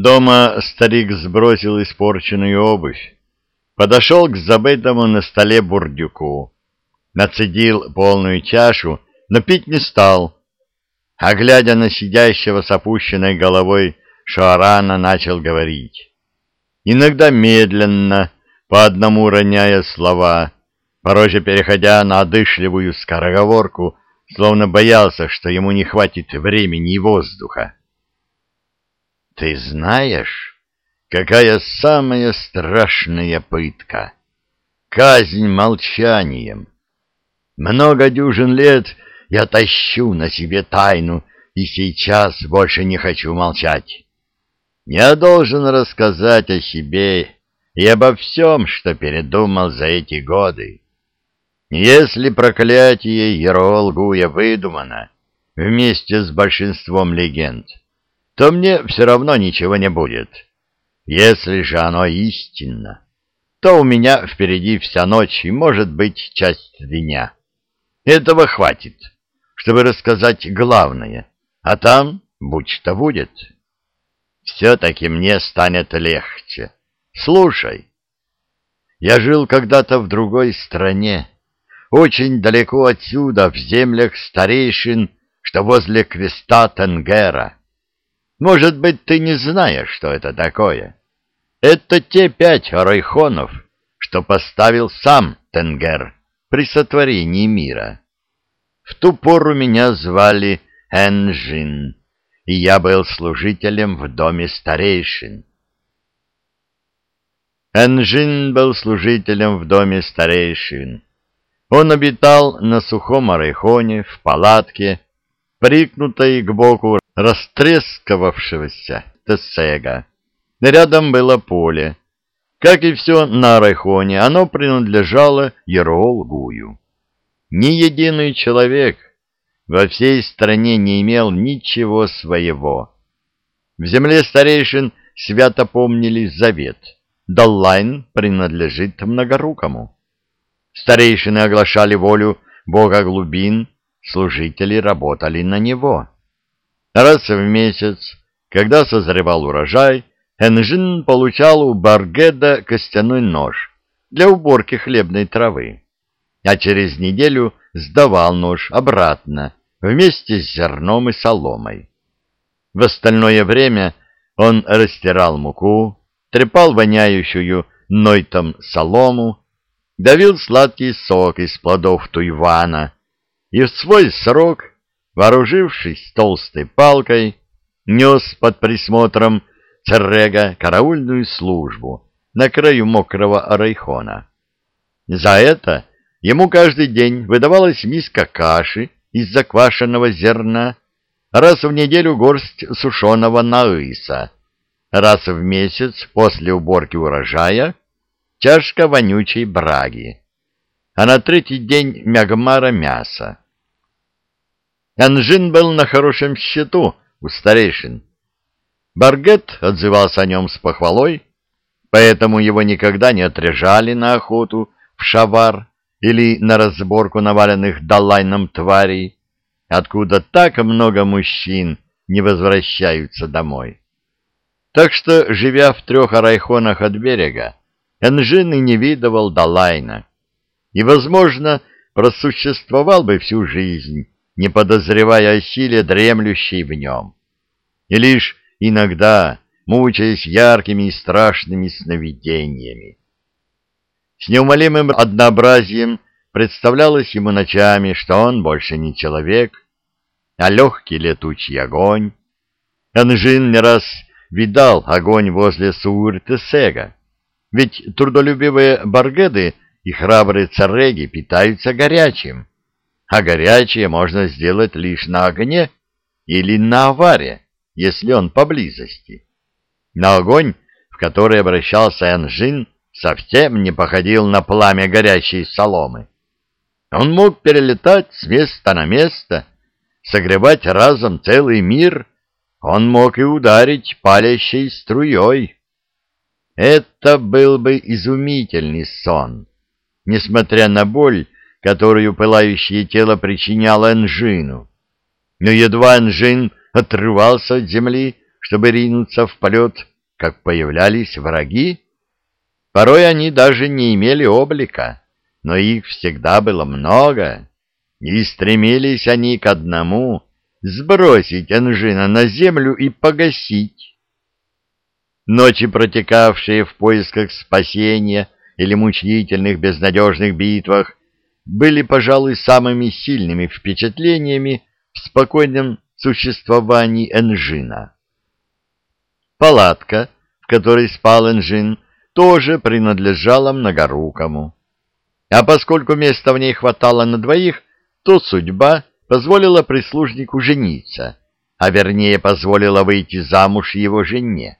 Дома старик сбросил испорченную обувь, подошел к забытому на столе бурдюку, нацедил полную чашу, но пить не стал, а, глядя на сидящего с опущенной головой Шуарана, начал говорить. Иногда медленно, по одному роняя слова, порой же переходя на одышливую скороговорку, словно боялся, что ему не хватит времени и воздуха. Ты знаешь, какая самая страшная пытка? Казнь молчанием. Много дюжин лет я тащу на себе тайну, и сейчас больше не хочу молчать. Я должен рассказать о себе и обо всем, что передумал за эти годы. Если проклятие Еролгуя выдумано вместе с большинством легенд, то мне все равно ничего не будет. Если же оно истинно, то у меня впереди вся ночь и, может быть, часть дня. Этого хватит, чтобы рассказать главное, а там будь что будет. Все-таки мне станет легче. Слушай, я жил когда-то в другой стране, очень далеко отсюда, в землях старейшин, что возле креста Тенгера. Может быть, ты не знаешь, что это такое? Это те пять райхонов, что поставил сам Тенгер при сотворении мира. В ту пору меня звали Энжин, и я был служителем в доме старейшин. Энжин был служителем в доме старейшин. Он обитал на сухом арайхоне, в палатке, прикнутой к боку растрескавшегося Тесега. Рядом было поле. Как и все на Райхоне, оно принадлежало Еролгую. Ни единый человек во всей стране не имел ничего своего. В земле старейшин свято помнили завет. Даллайн принадлежит многорукому. Старейшины оглашали волю бога глубин, служители работали на него. Раз в месяц, когда созревал урожай, Энжин получал у Баргеда костяной нож для уборки хлебной травы, а через неделю сдавал нож обратно вместе с зерном и соломой. В остальное время он растирал муку, трепал воняющую нойтом солому, давил сладкий сок из плодов туйвана и в свой срок вооружившись толстой палкой, нес под присмотром Церега караульную службу на краю мокрого арайхона. За это ему каждый день выдавалась миска каши из заквашенного зерна, раз в неделю горсть сушеного наыса, раз в месяц после уборки урожая чашка вонючей браги, а на третий день мягмара мяса. Анжин был на хорошем счету у старейшин. Баргет отзывался о нем с похвалой, поэтому его никогда не отряжали на охоту в шавар или на разборку наваленных далайном тварей, откуда так много мужчин не возвращаются домой. Так что, живя в трех арайхонах от берега, Энжин и не видывал Далайна, и, возможно, просуществовал бы всю жизнь, не подозревая о силе, дремлющей в нем. И лишь иногда, мучаясь яркими и страшными сновидениями. С неумолимым однообразием представлялось ему ночами, что он больше не человек, а легкий летучий огонь. Анжин не раз видал огонь возле Сур-Тесега, ведь трудолюбивые баргеды и храбрые цареги питаются горячим а горячее можно сделать лишь на огне или на аваре, если он поблизости. Но огонь, в который обращался Энжин, совсем не походил на пламя горящей соломы. Он мог перелетать с места на место, согревать разом целый мир, он мог и ударить палящей струей. Это был бы изумительный сон. Несмотря на боль, которую пылающее тело причиняло Энжину. Но едва Энжин отрывался от земли, чтобы ринуться в полет, как появлялись враги. Порой они даже не имели облика, но их всегда было много, и стремились они к одному — сбросить Энжина на землю и погасить. Ночи, протекавшие в поисках спасения или мучительных безнадежных битвах, были, пожалуй, самыми сильными впечатлениями в спокойном существовании Энжина. Палатка, в которой спал Энжин, тоже принадлежала многорукому. А поскольку места в ней хватало на двоих, то судьба позволила прислужнику жениться, а вернее позволила выйти замуж его жене.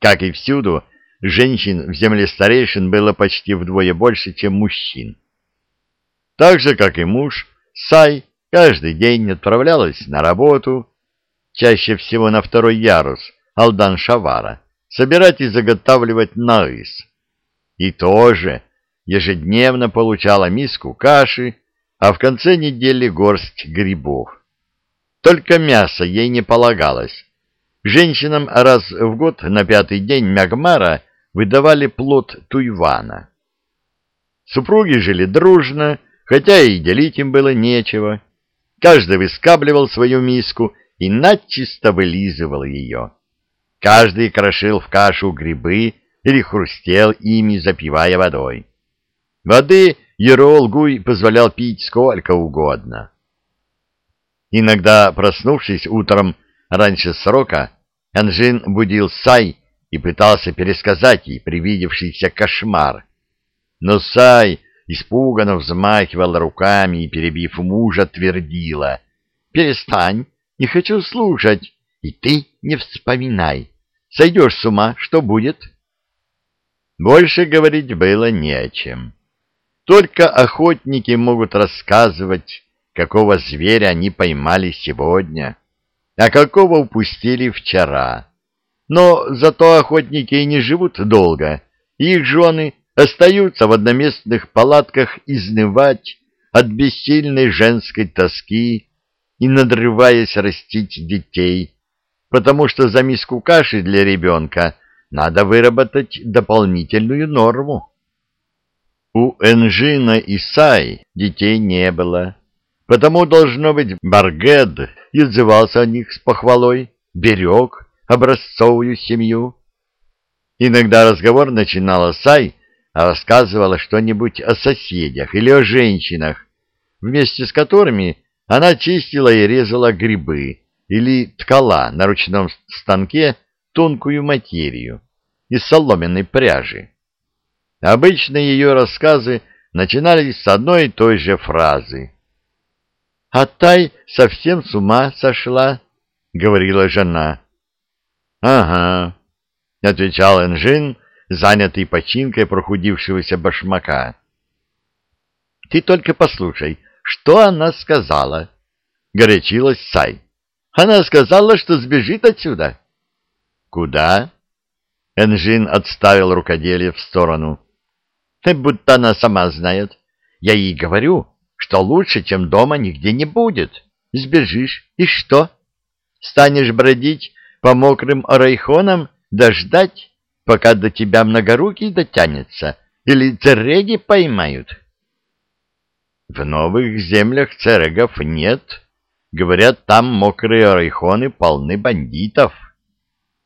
Как и всюду, женщин в земле старейшин было почти вдвое больше, чем мужчин. Так же, как и муж, Сай каждый день отправлялась на работу, чаще всего на второй ярус Алдан-Шавара, собирать и заготавливать наис. И тоже ежедневно получала миску каши, а в конце недели горсть грибов. Только мясо ей не полагалось. Женщинам раз в год на пятый день Мягмара выдавали плод туйвана. Супруги жили дружно, хотя и делить им было нечего. Каждый выскабливал свою миску и начисто вылизывал ее. Каждый крошил в кашу грибы или хрустел ими, запивая водой. Воды Ерол Гуй позволял пить сколько угодно. Иногда, проснувшись утром раньше срока, Анжин будил Сай и пытался пересказать ей привидевшийся кошмар. Но Сай испуганно взмахивала руками и, перебив мужа, твердила. «Перестань, не хочу слушать, и ты не вспоминай. Сойдешь с ума, что будет?» Больше говорить было не о чем. Только охотники могут рассказывать, какого зверя они поймали сегодня, а какого упустили вчера. Но зато охотники и не живут долго, их жены остаются в одноместных палатках изнывать от бессильной женской тоски и, надрываясь, растить детей, потому что за миску каши для ребенка надо выработать дополнительную норму. У Энжина и Сай детей не было, потому, должно быть, Баргед и отзывался о них с похвалой, берег образцовую семью. Иногда разговор начинала Сай, а рассказывала что-нибудь о соседях или о женщинах, вместе с которыми она чистила и резала грибы или ткала на ручном станке тонкую материю из соломенной пряжи. Обычно ее рассказы начинались с одной и той же фразы. «А Тай совсем с ума сошла», — говорила жена. «Ага», — отвечал Энжин, занятый починкой прохудившегося башмака. «Ты только послушай, что она сказала?» — горячилась Сай. «Она сказала, что сбежит отсюда». «Куда?» Энжин отставил рукоделие в сторону будто она сама знает. Я ей говорю, что лучше, чем дома, нигде не будет. Сбежишь, и что? Станешь бродить по мокрым райхонам, дождать, пока до тебя многорукий дотянется, или цереги поймают? В новых землях церегов нет. Говорят, там мокрые райхоны полны бандитов.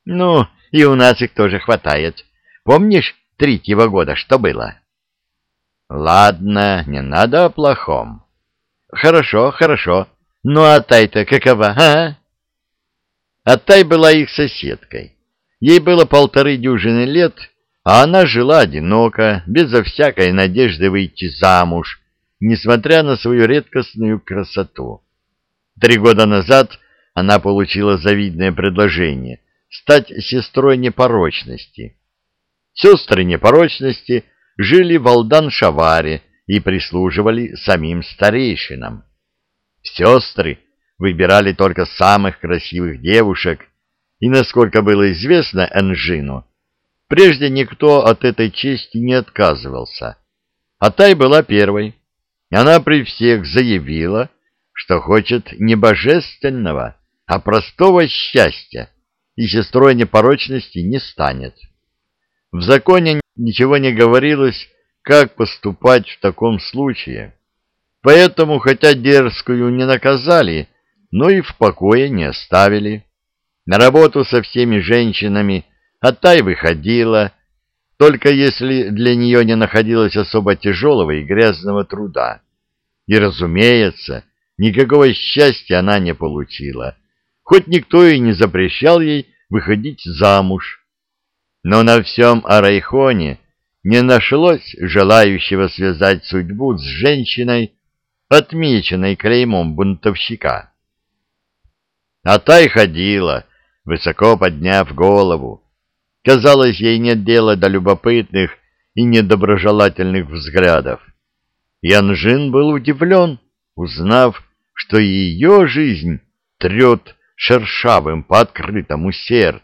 Ну, и у нас их тоже хватает. Помнишь третьего года, что было? Ладно, не надо о плохом. Хорошо, хорошо. Ну а Тай-то какова, а? А Тай была их соседкой. Ей было полторы дюжины лет, а она жила одиноко, безо всякой надежды выйти замуж, несмотря на свою редкостную красоту. Три года назад она получила завидное предложение стать сестрой непорочности. Сестры непорочности — жили в Алдан-Шаваре и прислуживали самим старейшинам. Сестры выбирали только самых красивых девушек, и, насколько было известно Энжину, прежде никто от этой чести не отказывался. А Тай была первой. Она при всех заявила, что хочет не божественного, а простого счастья, и сестрой непорочности не станет. В законе ничего не говорилось, как поступать в таком случае. Поэтому, хотя дерзкую не наказали, но и в покое не оставили. На работу со всеми женщинами Атай выходила, только если для нее не находилось особо тяжелого и грязного труда. И, разумеется, никакого счастья она не получила, хоть никто и не запрещал ей выходить замуж. Но на всем Арайхоне не нашлось желающего связать судьбу с женщиной, отмеченной клеймом бунтовщика. А та ходила, высоко подняв голову. Казалось, ей нет дела до любопытных и недоброжелательных взглядов. Янжин был удивлен, узнав, что ее жизнь трет шершавым по открытому сердцу.